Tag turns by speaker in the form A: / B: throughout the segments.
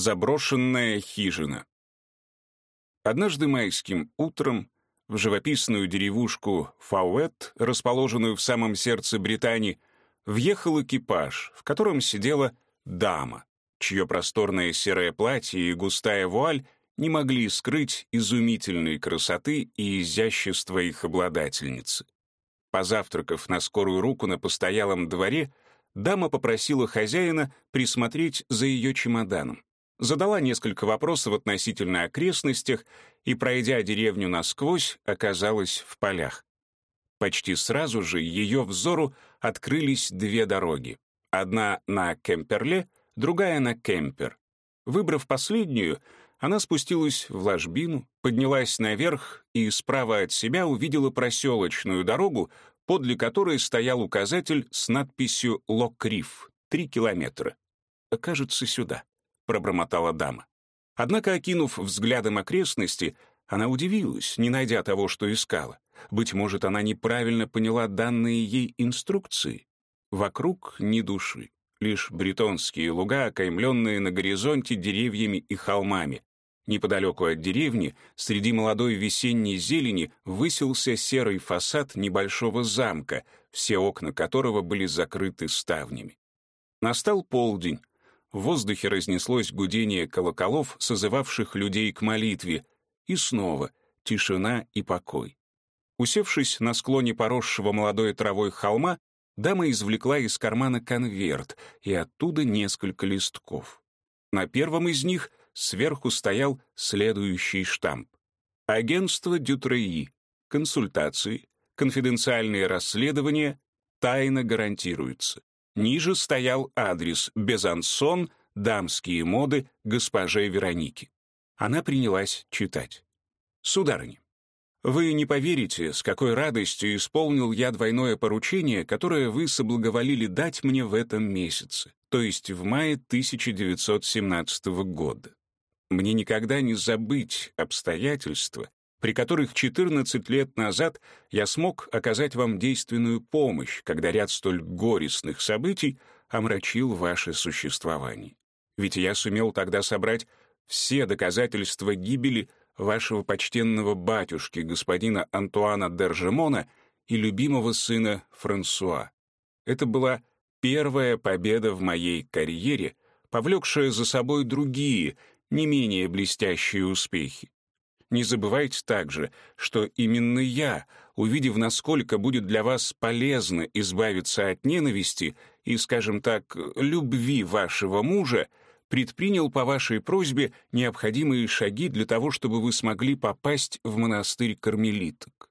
A: Заброшенная хижина. Однажды майским утром в живописную деревушку Фауэт, расположенную в самом сердце Британии, въехал экипаж, в котором сидела дама, чье просторное серое платье и густая вуаль не могли скрыть изумительной красоты и изящества их обладательницы. Позавтракав на скорую руку на постоялом дворе, дама попросила хозяина присмотреть за ее чемоданом задала несколько вопросов относительно окрестностях и, пройдя деревню насквозь, оказалась в полях. Почти сразу же ее взору открылись две дороги. Одна на Кемперле, другая на Кемпер. Выбрав последнюю, она спустилась в ложбину, поднялась наверх и справа от себя увидела проселочную дорогу, подле которой стоял указатель с надписью «Локриф» — три километра. Кажется, сюда пробормотала дама. Однако, окинув взглядом окрестности, она удивилась, не найдя того, что искала. Быть может, она неправильно поняла данные ей инструкции. Вокруг ни души, лишь бретонские луга, окаймленные на горизонте деревьями и холмами. Неподалеку от деревни, среди молодой весенней зелени, высился серый фасад небольшого замка, все окна которого были закрыты ставнями. Настал полдень, в воздухе разнеслось гудение колоколов, созывавших людей к молитве, и снова тишина и покой. Усевшись на склоне поросшего молодой травой холма, дама извлекла из кармана конверт и оттуда несколько листков. На первом из них сверху стоял следующий штамп. Агентство Дютреи. Консультации. Конфиденциальные расследования. Тайна гарантируется. Ниже стоял адрес «Безансон», «Дамские моды» госпоже Вероники. Она принялась читать. «Сударыня, вы не поверите, с какой радостью исполнил я двойное поручение, которое вы соблаговолили дать мне в этом месяце, то есть в мае 1917 года. Мне никогда не забыть обстоятельства, при которых 14 лет назад я смог оказать вам действенную помощь, когда ряд столь горестных событий омрачил ваше существование. Ведь я сумел тогда собрать все доказательства гибели вашего почтенного батюшки, господина Антуана Держемона и любимого сына Франсуа. Это была первая победа в моей карьере, повлекшая за собой другие, не менее блестящие успехи. Не забывайте также, что именно я, увидев, насколько будет для вас полезно избавиться от ненависти и, скажем так, любви вашего мужа, предпринял по вашей просьбе необходимые шаги для того, чтобы вы смогли попасть в монастырь кармелиток.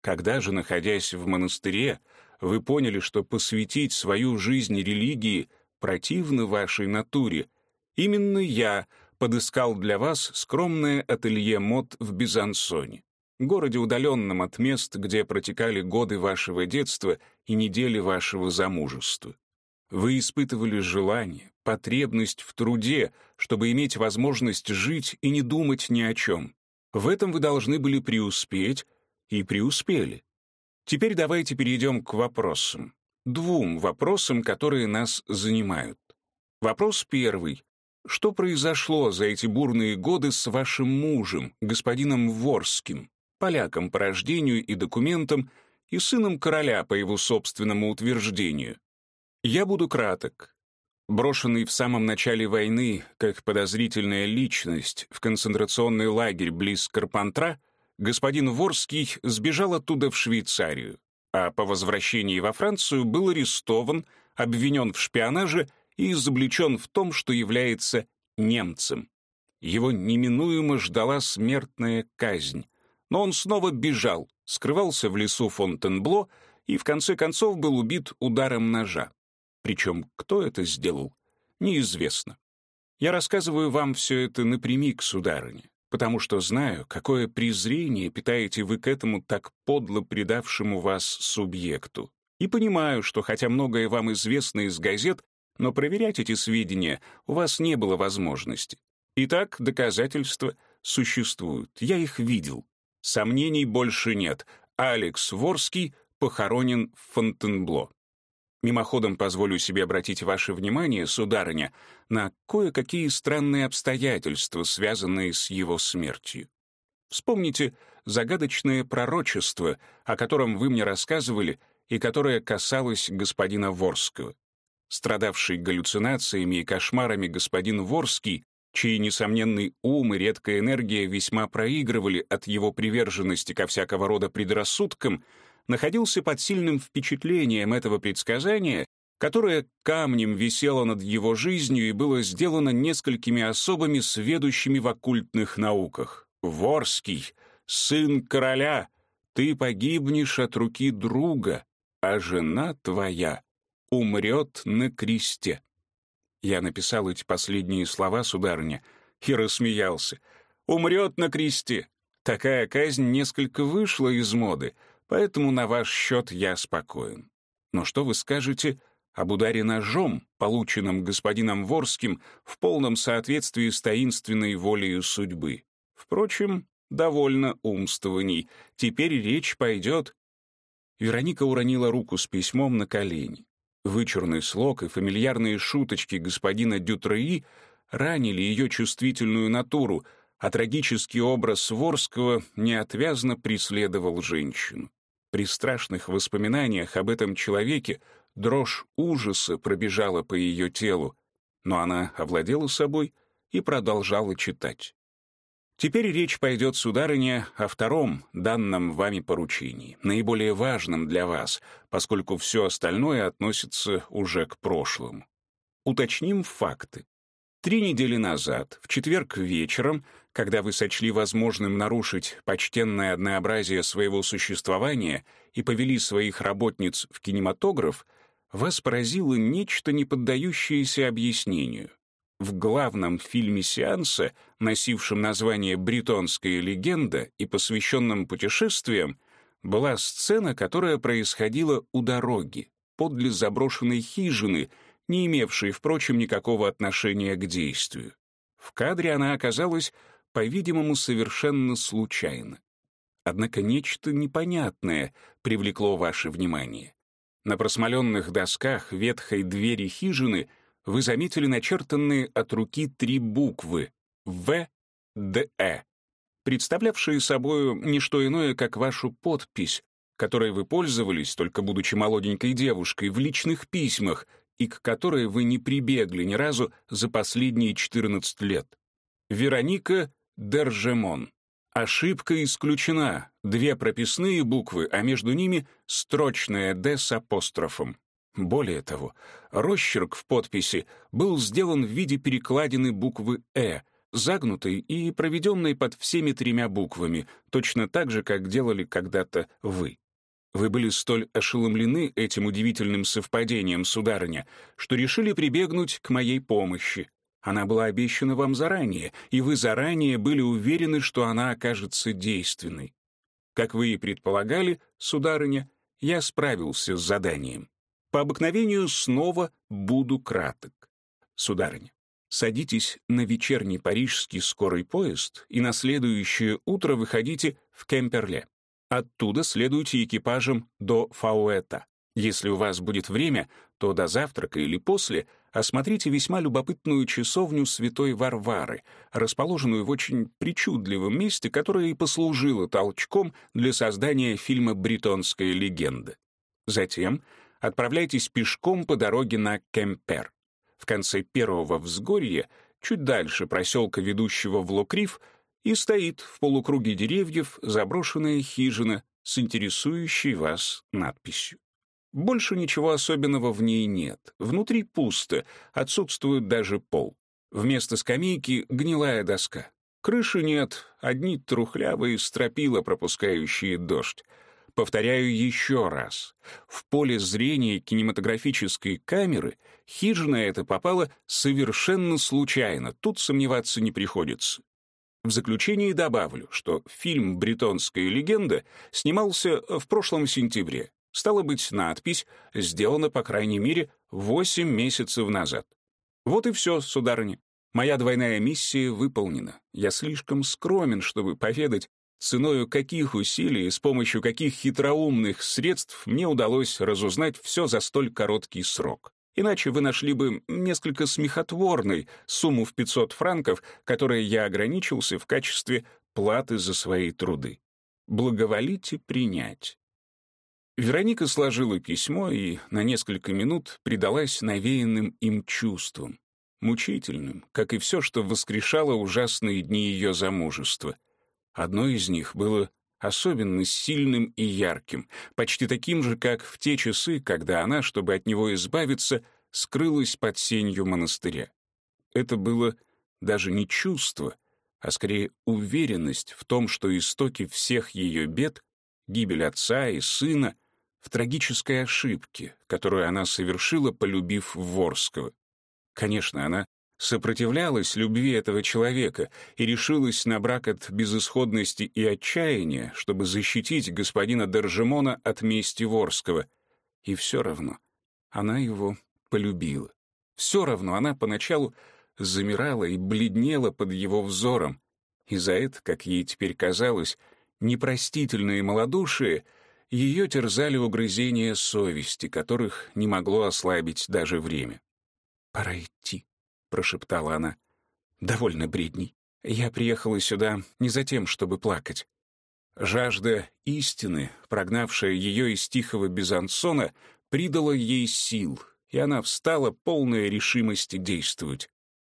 A: Когда же, находясь в монастыре, вы поняли, что посвятить свою жизнь религии противно вашей натуре, именно я — подыскал для вас скромное ателье мод в Бизансоне, городе, удаленном от мест, где протекали годы вашего детства и недели вашего замужества. Вы испытывали желание, потребность в труде, чтобы иметь возможность жить и не думать ни о чем. В этом вы должны были преуспеть, и преуспели. Теперь давайте перейдем к вопросам. Двум вопросам, которые нас занимают. Вопрос первый. Что произошло за эти бурные годы с вашим мужем, господином Ворским, поляком по рождению и документам, и сыном короля по его собственному утверждению? Я буду краток. Брошенный в самом начале войны как подозрительная личность в концентрационный лагерь близ Карпантра, господин Ворский сбежал оттуда в Швейцарию, а по возвращении во Францию был арестован, обвинен в шпионаже и изобличен в том, что является немцем. Его неминуемо ждала смертная казнь, но он снова бежал, скрывался в лесу Фонтенбло и в конце концов был убит ударом ножа. Причем кто это сделал, неизвестно. Я рассказываю вам все это напрямик, сударыня, потому что знаю, какое презрение питаете вы к этому так подло предавшему вас субъекту. И понимаю, что хотя многое вам известно из газет, но проверять эти сведения у вас не было возможности. Итак, доказательства существуют. Я их видел. Сомнений больше нет. Алекс Ворский похоронен в Фонтенбло. Мимоходом позволю себе обратить ваше внимание, сударыня, на кое-какие странные обстоятельства, связанные с его смертью. Вспомните загадочное пророчество, о котором вы мне рассказывали и которое касалось господина Ворского. Страдавший галлюцинациями и кошмарами господин Ворский, чей несомненный ум и редкая энергия весьма проигрывали от его приверженности ко всякого рода предрассудкам, находился под сильным впечатлением этого предсказания, которое камнем висело над его жизнью и было сделано несколькими особами, сведущими в оккультных науках. «Ворский, сын короля, ты погибнешь от руки друга, а жена твоя умрет на кресте». Я написал эти последние слова, сударыня, и рассмеялся. «Умрет на кресте». Такая казнь несколько вышла из моды, поэтому на ваш счет я спокоен. Но что вы скажете об ударе ножом, полученном господином Ворским в полном соответствии с таинственной волею судьбы? Впрочем, довольно умствований. Теперь речь пойдет... Вероника уронила руку с письмом на колени. Вычурный слог и фамильярные шуточки господина Дютреи ранили ее чувствительную натуру, а трагический образ Ворского неотвязно преследовал женщину. При страшных воспоминаниях об этом человеке дрожь ужаса пробежала по ее телу, но она овладела собой и продолжала читать. Теперь речь пойдет, сударыня, о втором данном вами поручении, наиболее важном для вас, поскольку все остальное относится уже к прошлому. Уточним факты. Три недели назад, в четверг вечером, когда вы сочли возможным нарушить почтенное однообразие своего существования и повели своих работниц в кинематограф, вас поразило нечто, не поддающееся объяснению. В главном фильме сеанса, носившем название «Бретонская легенда» и посвященном путешествиям, была сцена, которая происходила у дороги, подле заброшенной хижины, не имевшей, впрочем, никакого отношения к действию. В кадре она оказалась, по-видимому, совершенно случайно. Однако нечто непонятное привлекло ваше внимание. На просмоленных досках ветхой двери хижины — вы заметили начертанные от руки три буквы В, Д, Э, представлявшие собой не что иное, как вашу подпись, которой вы пользовались, только будучи молоденькой девушкой, в личных письмах, и к которой вы не прибегли ни разу за последние 14 лет. Вероника Держемон. Ошибка исключена. Две прописные буквы, а между ними строчная «Д» с апострофом. Более того, росчерк в подписи был сделан в виде перекладины буквы «Э», загнутой и проведенной под всеми тремя буквами, точно так же, как делали когда-то вы. Вы были столь ошеломлены этим удивительным совпадением, сударыня, что решили прибегнуть к моей помощи. Она была обещана вам заранее, и вы заранее были уверены, что она окажется действенной. Как вы и предполагали, сударыня, я справился с заданием. По обыкновению снова буду краток. Сударыня, садитесь на вечерний парижский скорый поезд и на следующее утро выходите в Кемперле. Оттуда следуйте экипажем до Фауэта. Если у вас будет время, то до завтрака или после осмотрите весьма любопытную часовню Святой Варвары, расположенную в очень причудливом месте, которое и послужило толчком для создания фильма «Бретонская легенда». Затем отправляйтесь пешком по дороге на Кемпер. В конце первого взгорья, чуть дальше проселка, ведущего в Локрив, и стоит в полукруге деревьев заброшенная хижина с интересующей вас надписью. Больше ничего особенного в ней нет. Внутри пусто, отсутствует даже пол. Вместо скамейки — гнилая доска. Крыши нет, одни трухлявые стропила, пропускающие дождь. Повторяю еще раз. В поле зрения кинематографической камеры хижина эта попала совершенно случайно, тут сомневаться не приходится. В заключение добавлю, что фильм «Бретонская легенда» снимался в прошлом сентябре. Стало быть, надпись сделана, по крайней мере, 8 месяцев назад. Вот и все, сударыня. Моя двойная миссия выполнена. Я слишком скромен, чтобы поведать ценою каких усилий и с помощью каких хитроумных средств мне удалось разузнать все за столь короткий срок. Иначе вы нашли бы несколько смехотворной сумму в 500 франков, которой я ограничился в качестве платы за свои труды. Благоволите принять. Вероника сложила письмо и на несколько минут предалась навеянным им чувствам, мучительным, как и все, что воскрешало ужасные дни ее замужества. Одно из них было особенно сильным и ярким, почти таким же, как в те часы, когда она, чтобы от него избавиться, скрылась под сенью монастыря. Это было даже не чувство, а скорее уверенность в том, что истоки всех ее бед, гибель отца и сына — в трагической ошибке, которую она совершила, полюбив Ворского. Конечно, она сопротивлялась любви этого человека и решилась на брак от безысходности и отчаяния, чтобы защитить господина Доржемона от мести Ворского. И все равно она его полюбила. Все равно она поначалу замирала и бледнела под его взором, и за это, как ей теперь казалось, непростительное малодушие — ее терзали угрызения совести, которых не могло ослабить даже время. «Пора идти», — прошептала она. «Довольно бредней. Я приехала сюда не за тем, чтобы плакать». Жажда истины, прогнавшая ее из тихого Безансона, придала ей сил, и она встала полная решимости действовать.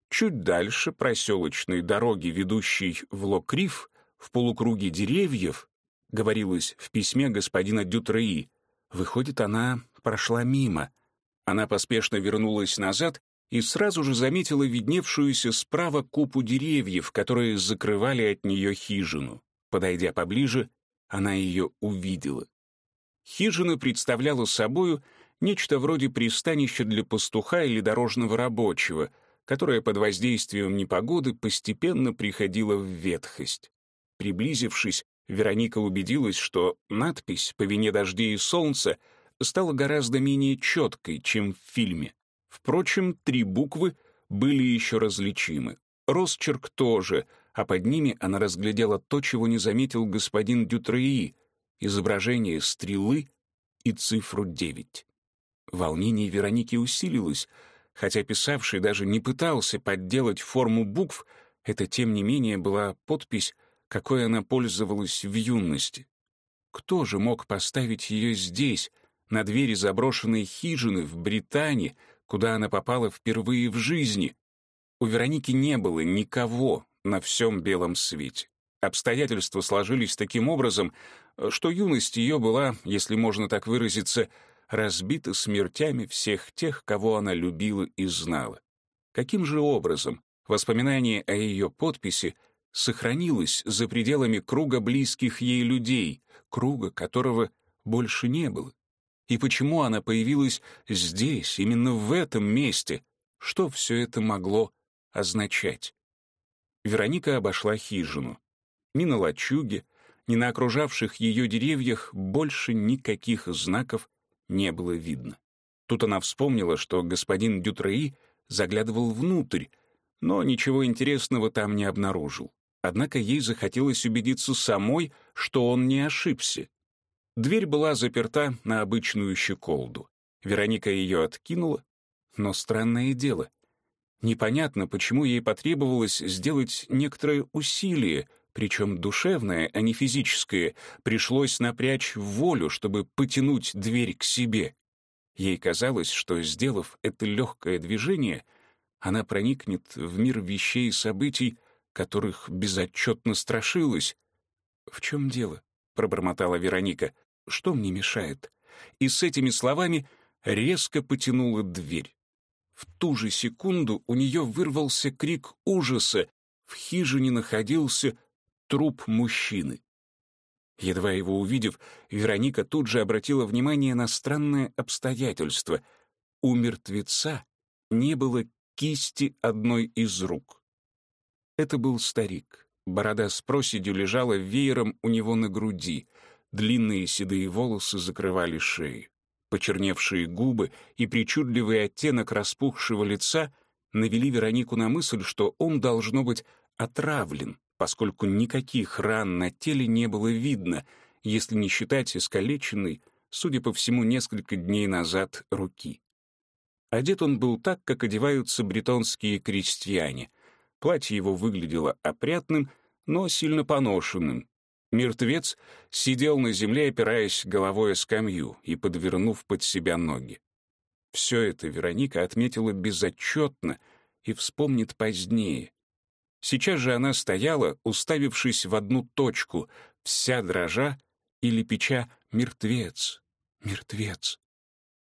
A: Чуть дальше проселочной дороги, ведущей в Локриф, в полукруге деревьев, говорилось в письме господина Дютреи. Выходит, она прошла мимо. Она поспешно вернулась назад и сразу же заметила видневшуюся справа купу деревьев, которые закрывали от нее хижину. Подойдя поближе, она ее увидела. Хижина представляла собою нечто вроде пристанища для пастуха или дорожного рабочего, которое под воздействием непогоды постепенно приходило в ветхость. Приблизившись, Вероника убедилась, что надпись «По вине дождей и солнца» стала гораздо менее четкой, чем в фильме. Впрочем, три буквы были еще различимы. Росчерк тоже, а под ними она разглядела то, чего не заметил господин Дютреи — изображение стрелы и цифру 9. Волнение Вероники усилилось, хотя писавший даже не пытался подделать форму букв, это, тем не менее, была подпись какой она пользовалась в юности. Кто же мог поставить ее здесь, на двери заброшенной хижины в Британии, куда она попала впервые в жизни? У Вероники не было никого на всем белом свете. Обстоятельства сложились таким образом, что юность ее была, если можно так выразиться, разбита смертями всех тех, кого она любила и знала. Каким же образом воспоминание о ее подписи сохранилась за пределами круга близких ей людей, круга которого больше не было. И почему она появилась здесь, именно в этом месте? Что все это могло означать? Вероника обошла хижину. Ни на лачуге, ни на окружавших ее деревьях больше никаких знаков не было видно. Тут она вспомнила, что господин Дютреи заглядывал внутрь, но ничего интересного там не обнаружил. Однако ей захотелось убедиться самой, что он не ошибся. Дверь была заперта на обычную щеколду. Вероника ее откинула, но странное дело. Непонятно, почему ей потребовалось сделать некоторое усилие, причем душевное, а не физическое, пришлось напрячь волю, чтобы потянуть дверь к себе. Ей казалось, что, сделав это легкое движение, она проникнет в мир вещей и событий, которых безотчетно страшилась. «В чем дело?» — пробормотала Вероника. «Что мне мешает?» И с этими словами резко потянула дверь. В ту же секунду у нее вырвался крик ужаса. В хижине находился труп мужчины. Едва его увидев, Вероника тут же обратила внимание на странное обстоятельство. У мертвеца не было кисти одной из рук. Это был старик. Борода с проседью лежала веером у него на груди. Длинные седые волосы закрывали шею. Почерневшие губы и причудливый оттенок распухшего лица навели Веронику на мысль, что он, должно быть, отравлен, поскольку никаких ран на теле не было видно, если не считать искалеченной, судя по всему, несколько дней назад руки. Одет он был так, как одеваются бретонские крестьяне. Платье его выглядело опрятным, но сильно поношенным. Мертвец сидел на земле, опираясь головой о скамью и подвернув под себя ноги. Все это Вероника отметила безотчетно и вспомнит позднее. Сейчас же она стояла, уставившись в одну точку, вся дрожа и лепеча «мертвец, мертвец».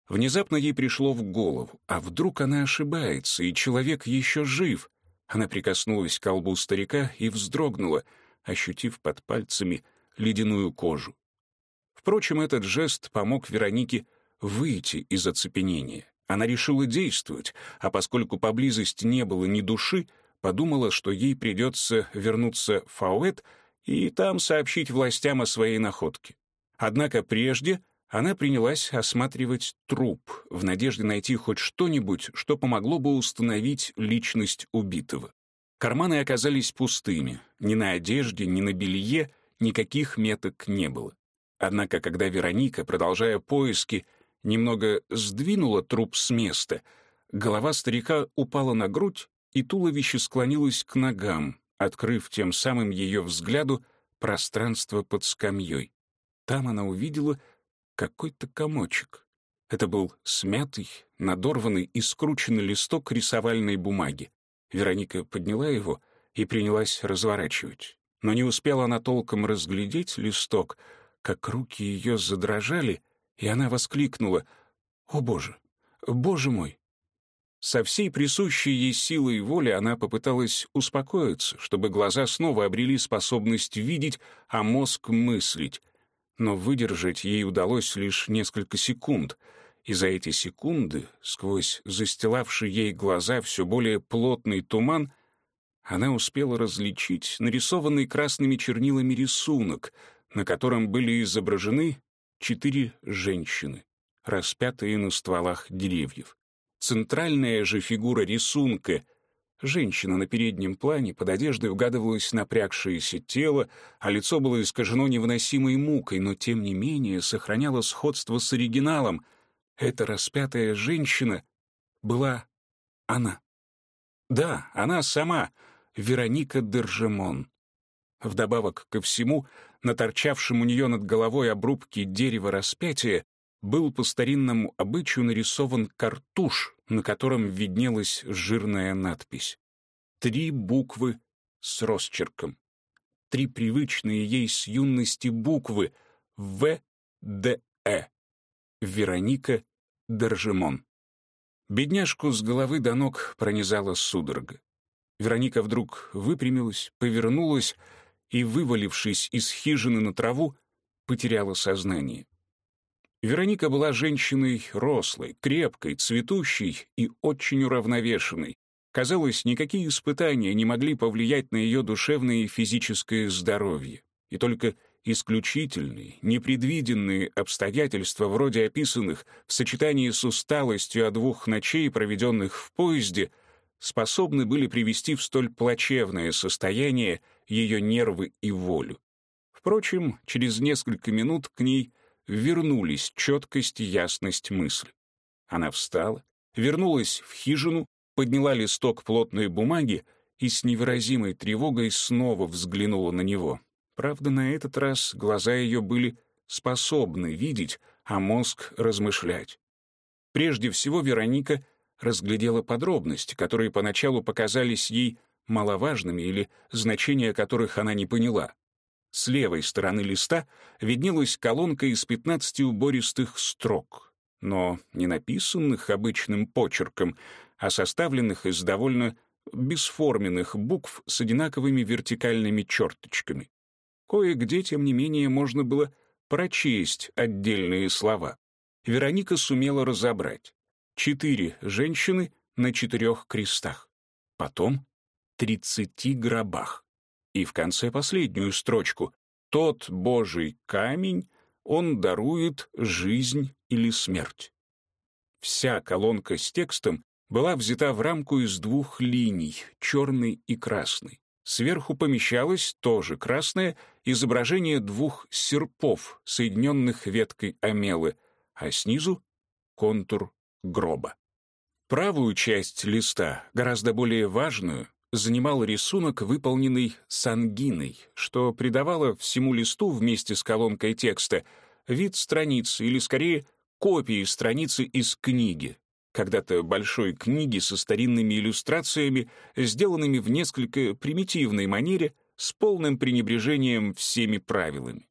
A: Внезапно ей пришло в голову, а вдруг она ошибается, и человек еще жив. Она прикоснулась к колбу старика и вздрогнула, ощутив под пальцами ледяную кожу. Впрочем, этот жест помог Веронике выйти из оцепенения. Она решила действовать, а поскольку поблизости не было ни души, подумала, что ей придется вернуться в Фауэт и там сообщить властям о своей находке. Однако прежде она принялась осматривать труп в надежде найти хоть что-нибудь, что помогло бы установить личность убитого. Карманы оказались пустыми. Ни на одежде, ни на белье никаких меток не было. Однако, когда Вероника, продолжая поиски, немного сдвинула труп с места, голова старика упала на грудь, и туловище склонилось к ногам, открыв тем самым ее взгляду пространство под скамьей. Там она увидела — какой-то комочек. Это был смятый, надорванный и скрученный листок рисовальной бумаги. Вероника подняла его и принялась разворачивать. Но не успела она толком разглядеть листок, как руки ее задрожали, и она воскликнула «О, Боже! Боже мой!» Со всей присущей ей силой воли она попыталась успокоиться, чтобы глаза снова обрели способность видеть, а мозг мыслить, но выдержать ей удалось лишь несколько секунд, и за эти секунды, сквозь застилавший ей глаза все более плотный туман, она успела различить нарисованный красными чернилами рисунок, на котором были изображены четыре женщины, распятые на стволах деревьев. Центральная же фигура рисунка Женщина на переднем плане, под одеждой угадывалось напрягшееся тело, а лицо было искажено невыносимой мукой, но тем не менее сохраняло сходство с оригиналом. Эта распятая женщина была она. Да, она сама, Вероника Держемон. Вдобавок ко всему, на торчавшем у нее над головой обрубке дерева распятия был по старинному обычаю нарисован картуш, на котором виднелась жирная надпись. Три буквы с росчерком. Три привычные ей с юности буквы В, Д, Э. Вероника Держимон. Бедняжку с головы до ног пронизала судорога. Вероника вдруг выпрямилась, повернулась и, вывалившись из хижины на траву, потеряла сознание. Вероника была женщиной рослой, крепкой, цветущей и очень уравновешенной. Казалось, никакие испытания не могли повлиять на ее душевное и физическое здоровье. И только исключительные, непредвиденные обстоятельства, вроде описанных в сочетании с усталостью от двух ночей, проведенных в поезде, способны были привести в столь плачевное состояние ее нервы и волю. Впрочем, через несколько минут к ней вернулись четкость и ясность мысли. Она встала, вернулась в хижину, подняла листок плотной бумаги и с невыразимой тревогой снова взглянула на него. Правда, на этот раз глаза ее были способны видеть, а мозг — размышлять. Прежде всего Вероника разглядела подробности, которые поначалу показались ей маловажными или значения которых она не поняла. С левой стороны листа виднелась колонка из 15 убористых строк, но не написанных обычным почерком, а составленных из довольно бесформенных букв с одинаковыми вертикальными черточками. Кое-где, тем не менее, можно было прочесть отдельные слова. Вероника сумела разобрать. Четыре женщины на четырех крестах. Потом тридцати гробах и в конце последнюю строчку «Тот Божий камень, он дарует жизнь или смерть». Вся колонка с текстом была взята в рамку из двух линий, черной и красной. Сверху помещалось, тоже красное, изображение двух серпов, соединенных веткой амелы, а снизу — контур гроба. Правую часть листа, гораздо более важную, занимал рисунок, выполненный сангиной, что придавало всему листу вместе с колонкой текста вид страницы или, скорее, копии страницы из книги, когда-то большой книги со старинными иллюстрациями, сделанными в несколько примитивной манере, с полным пренебрежением всеми правилами.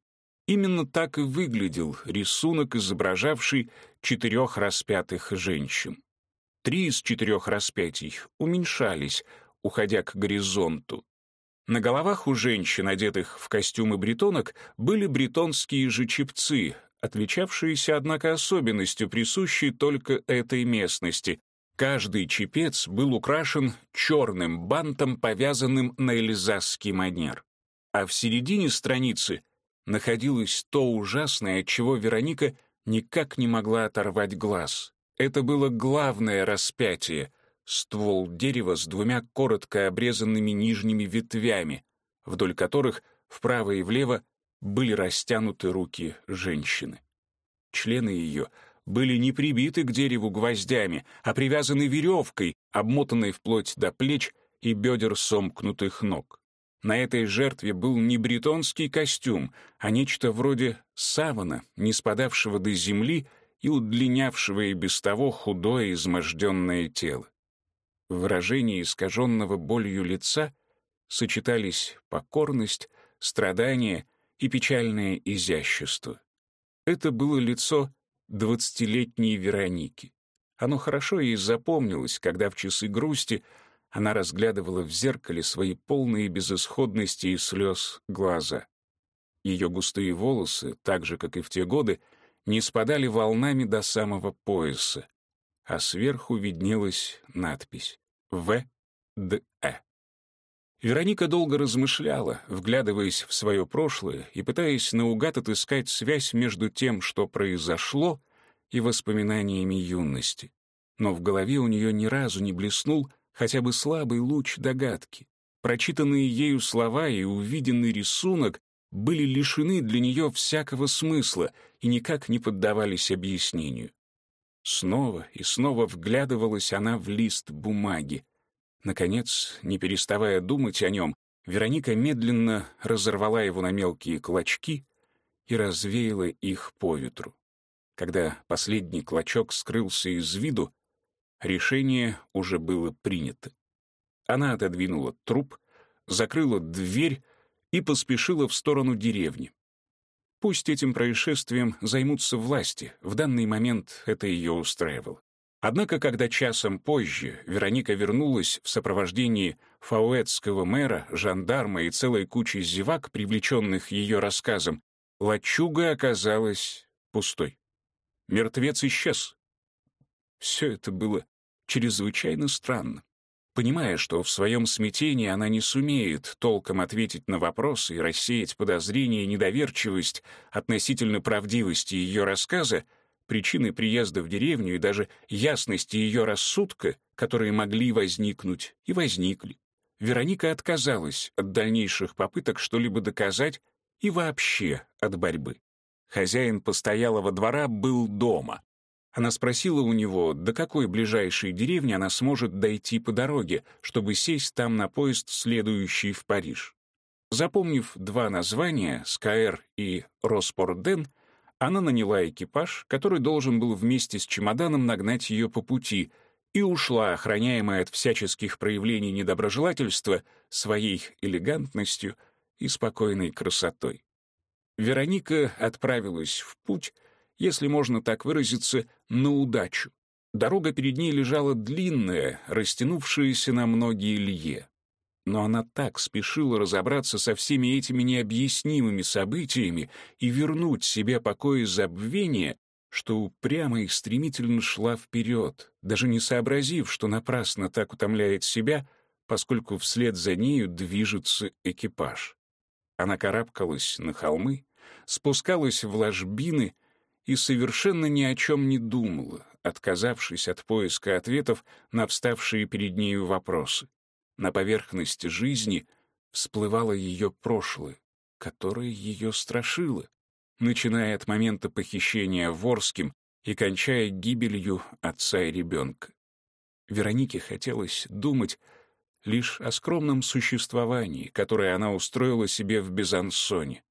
A: Именно так и выглядел рисунок, изображавший четырех распятых женщин. Три из четырех распятий уменьшались, уходя к горизонту. На головах у женщин, одетых в костюмы бретонок, были бретонские же чепцы, отличавшиеся, однако, особенностью, присущей только этой местности. Каждый чепец был украшен черным бантом, повязанным на эльзасский манер. А в середине страницы находилось то ужасное, от чего Вероника никак не могла оторвать глаз. Это было главное распятие — ствол дерева с двумя коротко обрезанными нижними ветвями, вдоль которых вправо и влево были растянуты руки женщины. Члены ее были не прибиты к дереву гвоздями, а привязаны веревкой, обмотанной вплоть до плеч и бедер сомкнутых ног. На этой жертве был не бретонский костюм, а нечто вроде савана, не спадавшего до земли и удлинявшего и без того худое изможденное тело. В выражении искаженного болью лица сочетались покорность, страдание и печальное изящество. Это было лицо двадцатилетней Вероники. Оно хорошо ей запомнилось, когда в часы грусти она разглядывала в зеркале свои полные безысходности и слез глаза. Ее густые волосы, так же, как и в те годы, не спадали волнами до самого пояса, а сверху виднелась надпись «В. Д. Э». Вероника долго размышляла, вглядываясь в свое прошлое и пытаясь наугад отыскать связь между тем, что произошло, и воспоминаниями юности. Но в голове у нее ни разу не блеснул хотя бы слабый луч догадки. Прочитанные ею слова и увиденный рисунок были лишены для нее всякого смысла и никак не поддавались объяснению. Снова и снова вглядывалась она в лист бумаги, Наконец, не переставая думать о нем, Вероника медленно разорвала его на мелкие клочки и развеяла их по ветру. Когда последний клочок скрылся из виду, решение уже было принято. Она отодвинула труп, закрыла дверь и поспешила в сторону деревни. Пусть этим происшествием займутся власти, в данный момент это ее устраивало. Однако, когда часом позже Вероника вернулась в сопровождении фауэтского мэра, жандарма и целой кучи зевак, привлеченных ее рассказом, лачуга оказалась пустой. Мертвец исчез. Все это было чрезвычайно странно. Понимая, что в своем смятении она не сумеет толком ответить на вопросы и рассеять подозрения и недоверчивость относительно правдивости ее рассказа, причины приезда в деревню и даже ясности ее рассудка, которые могли возникнуть и возникли. Вероника отказалась от дальнейших попыток что-либо доказать и вообще от борьбы. Хозяин постоялого двора был дома. Она спросила у него, до какой ближайшей деревни она сможет дойти по дороге, чтобы сесть там на поезд, следующий в Париж. Запомнив два названия, Скаэр и Роспорден, она наняла экипаж, который должен был вместе с чемоданом нагнать ее по пути, и ушла, охраняемая от всяческих проявлений недоброжелательства, своей элегантностью и спокойной красотой. Вероника отправилась в путь, если можно так выразиться, на удачу. Дорога перед ней лежала длинная, растянувшаяся на многие лье. Но она так спешила разобраться со всеми этими необъяснимыми событиями и вернуть себе покой и забвение, что упрямо и стремительно шла вперед, даже не сообразив, что напрасно так утомляет себя, поскольку вслед за нею движется экипаж. Она карабкалась на холмы, спускалась в ложбины и совершенно ни о чем не думала, отказавшись от поиска ответов на вставшие перед нею вопросы. На поверхность жизни всплывало ее прошлое, которое ее страшило, начиная от момента похищения Ворским и кончая гибелью отца и ребенка. Веронике хотелось думать лишь о скромном существовании, которое она устроила себе в Безансоне.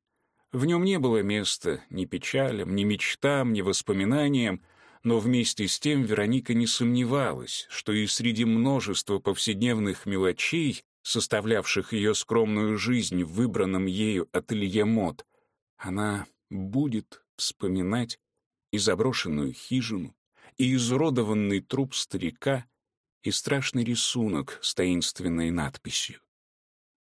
A: В нем не было места ни печалям, ни мечтам, ни воспоминаниям, но вместе с тем Вероника не сомневалась, что и среди множества повседневных мелочей, составлявших ее скромную жизнь в выбранном ею ателье мод, она будет вспоминать и заброшенную хижину, и изуродованный труп старика, и страшный рисунок с таинственной надписью.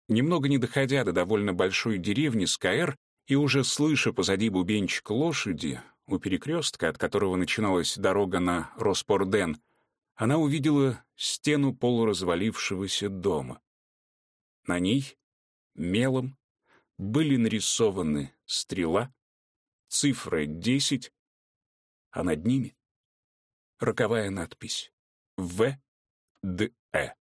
A: Немного не доходя до довольно большой деревни Скаэр и уже слыша позади бубенчик лошади, у перекрестка, от которого начиналась дорога на Роспорден, она увидела стену полуразвалившегося дома. На ней мелом были нарисованы стрела, цифра 10, а над ними роковая надпись «В. Д. Э».